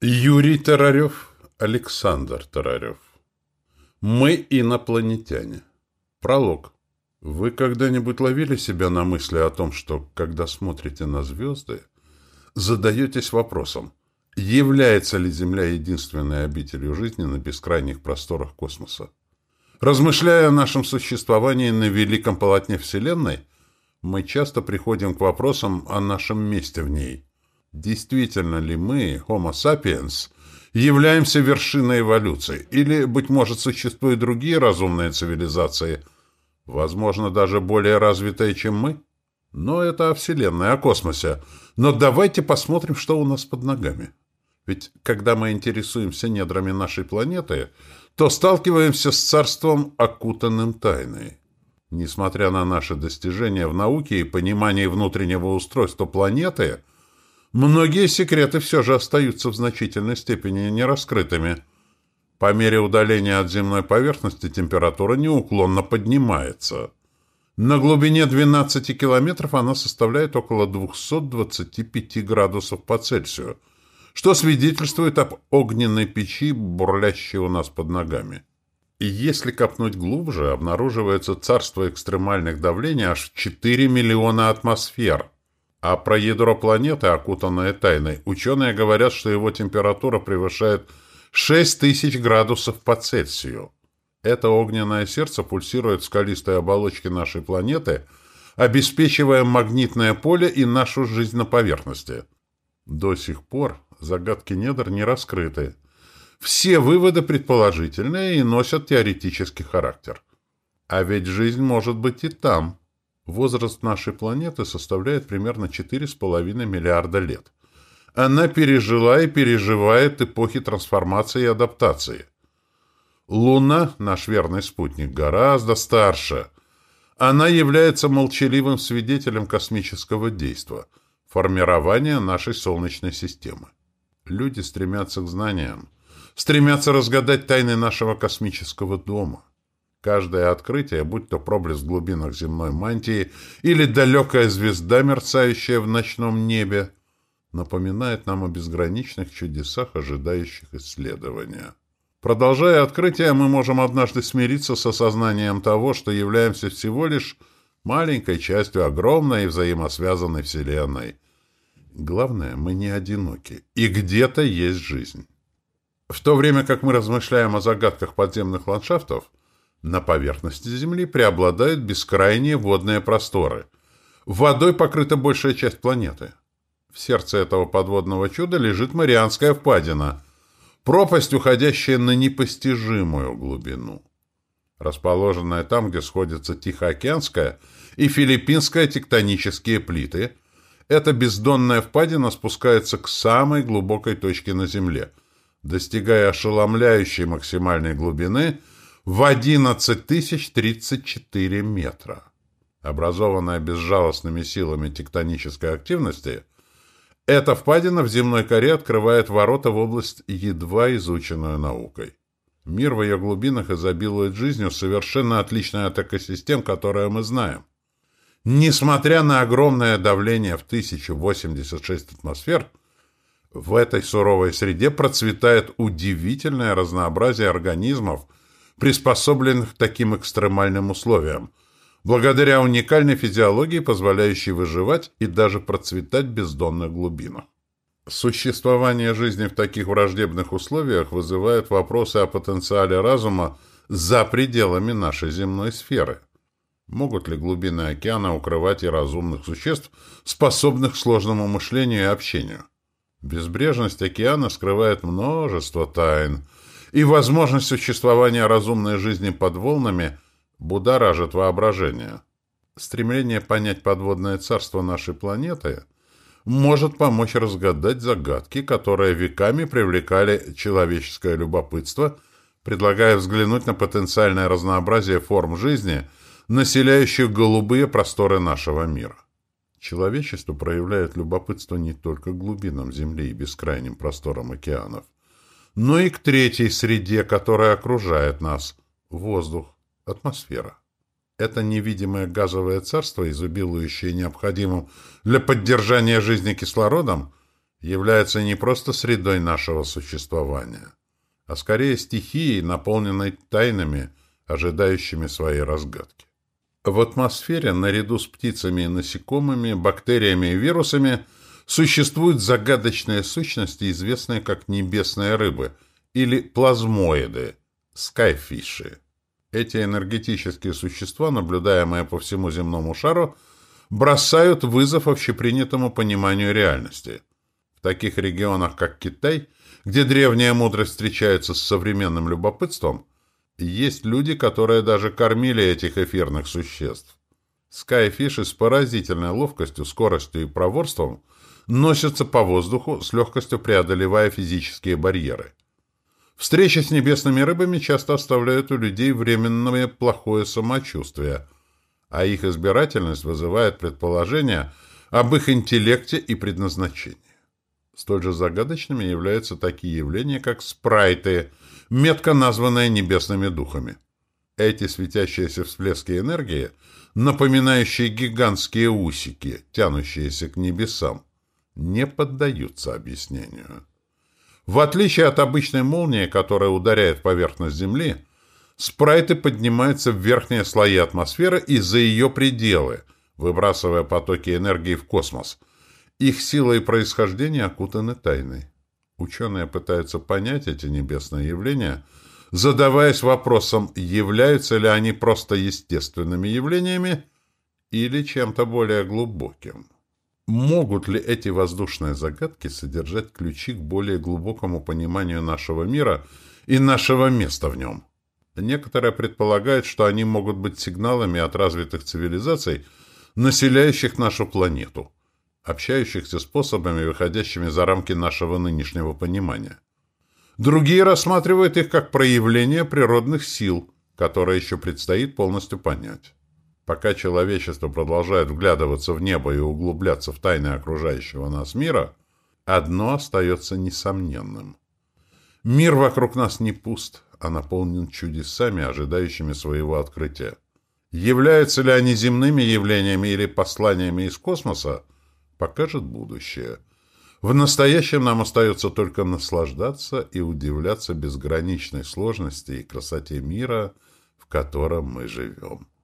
Юрий Тарарев, Александр Тарарев. Мы инопланетяне. Пролог. Вы когда-нибудь ловили себя на мысли о том, что, когда смотрите на звезды, задаетесь вопросом, является ли Земля единственной обителью жизни на бескрайних просторах космоса? Размышляя о нашем существовании на великом полотне Вселенной, мы часто приходим к вопросам о нашем месте в ней – действительно ли мы, Homo sapiens, являемся вершиной эволюции, или, быть может, существуют другие разумные цивилизации, возможно, даже более развитые, чем мы? Но это о Вселенной, о космосе. Но давайте посмотрим, что у нас под ногами. Ведь когда мы интересуемся недрами нашей планеты, то сталкиваемся с царством, окутанным тайной. Несмотря на наши достижения в науке и понимании внутреннего устройства планеты – Многие секреты все же остаются в значительной степени нераскрытыми. По мере удаления от земной поверхности температура неуклонно поднимается. На глубине 12 километров она составляет около 225 градусов по Цельсию, что свидетельствует об огненной печи, бурлящей у нас под ногами. И если копнуть глубже, обнаруживается царство экстремальных давлений аж в 4 миллиона атмосфер – а про ядро планеты, окутанное тайной, ученые говорят, что его температура превышает 6000 градусов по Цельсию. Это огненное сердце пульсирует в скалистой оболочке нашей планеты, обеспечивая магнитное поле и нашу жизнь на поверхности. До сих пор загадки недр не раскрыты. Все выводы предположительные и носят теоретический характер. А ведь жизнь может быть и там – Возраст нашей планеты составляет примерно 4,5 миллиарда лет. Она пережила и переживает эпохи трансформации и адаптации. Луна, наш верный спутник, гораздо старше. Она является молчаливым свидетелем космического действа, формирования нашей Солнечной системы. Люди стремятся к знаниям, стремятся разгадать тайны нашего космического дома. Каждое открытие, будь то проблеск в глубинах земной мантии или далекая звезда, мерцающая в ночном небе, напоминает нам о безграничных чудесах, ожидающих исследования. Продолжая открытие, мы можем однажды смириться с осознанием того, что являемся всего лишь маленькой частью огромной и взаимосвязанной Вселенной. Главное, мы не одиноки, и где-то есть жизнь. В то время как мы размышляем о загадках подземных ландшафтов, на поверхности Земли преобладают бескрайние водные просторы. Водой покрыта большая часть планеты. В сердце этого подводного чуда лежит Марианская впадина, пропасть, уходящая на непостижимую глубину. Расположенная там, где сходятся Тихоокеанская и Филиппинская тектонические плиты, эта бездонная впадина спускается к самой глубокой точке на Земле, достигая ошеломляющей максимальной глубины – в 11 034 метра. Образованная безжалостными силами тектонической активности, эта впадина в земной коре открывает ворота в область, едва изученную наукой. Мир в ее глубинах изобилует жизнью, совершенно отличной от экосистем, которые мы знаем. Несмотря на огромное давление в 1086 атмосфер, в этой суровой среде процветает удивительное разнообразие организмов – приспособленных к таким экстремальным условиям, благодаря уникальной физиологии, позволяющей выживать и даже процветать в бездонных глубинах. Существование жизни в таких враждебных условиях вызывает вопросы о потенциале разума за пределами нашей земной сферы. Могут ли глубины океана укрывать и разумных существ, способных к сложному мышлению и общению? Безбрежность океана скрывает множество тайн – и возможность существования разумной жизни под волнами будоражит воображение. Стремление понять подводное царство нашей планеты может помочь разгадать загадки, которые веками привлекали человеческое любопытство, предлагая взглянуть на потенциальное разнообразие форм жизни, населяющих голубые просторы нашего мира. Человечество проявляет любопытство не только глубинам Земли и бескрайним просторам океанов, но и к третьей среде, которая окружает нас – воздух, атмосфера. Это невидимое газовое царство, изобилующее необходимым для поддержания жизни кислородом, является не просто средой нашего существования, а скорее стихией, наполненной тайнами, ожидающими своей разгадки. В атмосфере, наряду с птицами и насекомыми, бактериями и вирусами, существуют загадочные сущности, известные как небесные рыбы или плазмоиды, скайфиши. Эти энергетические существа, наблюдаемые по всему земному шару, бросают вызов общепринятому пониманию реальности. В таких регионах, как Китай, где древняя мудрость встречается с современным любопытством, есть люди, которые даже кормили этих эфирных существ. Скайфиши с поразительной ловкостью, скоростью и проворством носятся по воздуху, с легкостью преодолевая физические барьеры. Встречи с небесными рыбами часто оставляют у людей временное плохое самочувствие, а их избирательность вызывает предположение об их интеллекте и предназначении. Столь же загадочными являются такие явления, как спрайты, метко названные небесными духами. Эти светящиеся всплески энергии, напоминающие гигантские усики, тянущиеся к небесам, не поддаются объяснению. В отличие от обычной молнии, которая ударяет поверхность Земли, спрайты поднимаются в верхние слои атмосферы и за ее пределы, выбрасывая потоки энергии в космос. Их сила и происхождение окутаны тайной. Ученые пытаются понять эти небесные явления, задаваясь вопросом, являются ли они просто естественными явлениями или чем-то более глубоким. Могут ли эти воздушные загадки содержать ключи к более глубокому пониманию нашего мира и нашего места в нем? Некоторые предполагают, что они могут быть сигналами от развитых цивилизаций, населяющих нашу планету, общающихся способами, выходящими за рамки нашего нынешнего понимания. Другие рассматривают их как проявление природных сил, которые еще предстоит полностью понять. Пока человечество продолжает вглядываться в небо и углубляться в тайны окружающего нас мира, одно остается несомненным. Мир вокруг нас не пуст, а наполнен чудесами, ожидающими своего открытия. Являются ли они земными явлениями или посланиями из космоса, покажет будущее. В настоящем нам остается только наслаждаться и удивляться безграничной сложности и красоте мира, в котором мы живем.